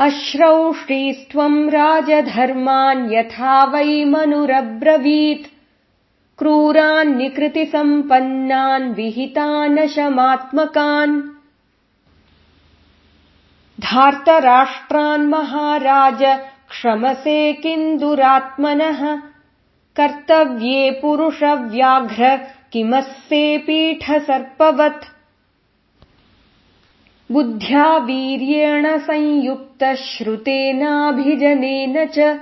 अश्रौष्टीस्त्वम् राजधर्मान् यथा वै मनुरब्रवीत्। क्रूरान् निकृतिसम्पन्नान् विहितानशमात्मकान् धार्तराष्ट्रान् महाराज क्षमसे किन्दुरात्मनः। कर्तव्ये पुरुषव्याघ्र किमस्ये पीठसर्पवत् बुद्ध्या वीर्येण संयुक्तश्रुतेनाभिजनेन च।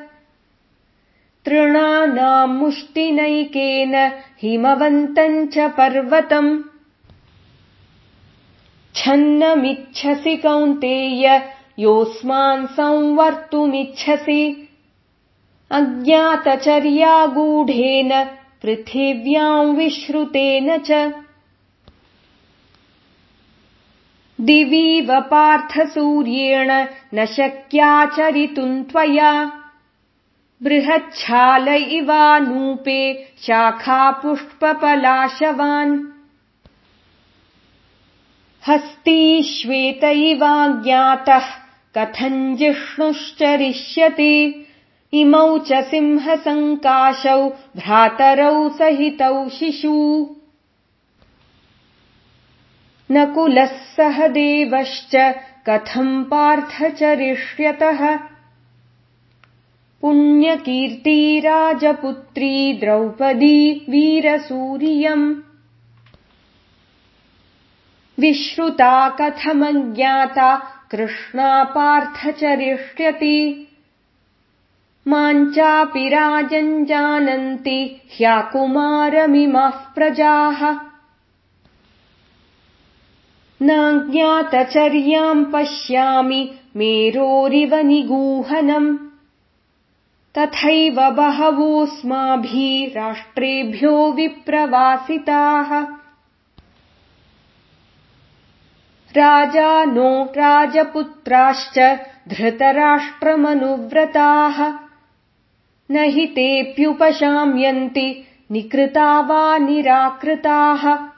तृणानाम् मुष्टिनैकेन हिमवन्तम् च पर्वतम्। छन्नमिच्छसि कौन्तेय योऽस्मान् संवर्तुमिच्छसि। अज्ञातचर्यागूढेन पृथिव्याम् विश्रुतेन च दिवीव पार्थसूर्येण न शक्याचरितुम् त्वया। बृहच्छाल इवानूपे शाखापुष्पपलाशवान्। हस्ती इवाज्ञातः कथम् जिष्णुश्चरिष्यति इमौ च सिंहसङ्काशौ भ्रातरौ सहितौ शिशु नकुलः सह देवश्च कथम् पार्थचरिष्यतः पुण्यकीर्ती राजपुत्री द्रौपदी वीरसूरियम्। विश्रुता कथमज्ञाता कृष्णा पार्थचरिष्यति माम् चापि राजम् जानन्ति ह्याकुमारमिमः प्रजाः नाज्ञातचर्याम् पश्यामि मेरोरिव निगूहनम् तथैव बहवोऽस्माभिः राष्ट्रेभ्यो विप्रवासिताः। राजा नो राजपुत्राश्च धृतराष्ट्रमनुव्रताः। न हि तेऽप्युपशाम्यन्ति निकृता वा निराकृताः